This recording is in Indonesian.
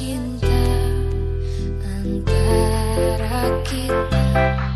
cinta antara kita.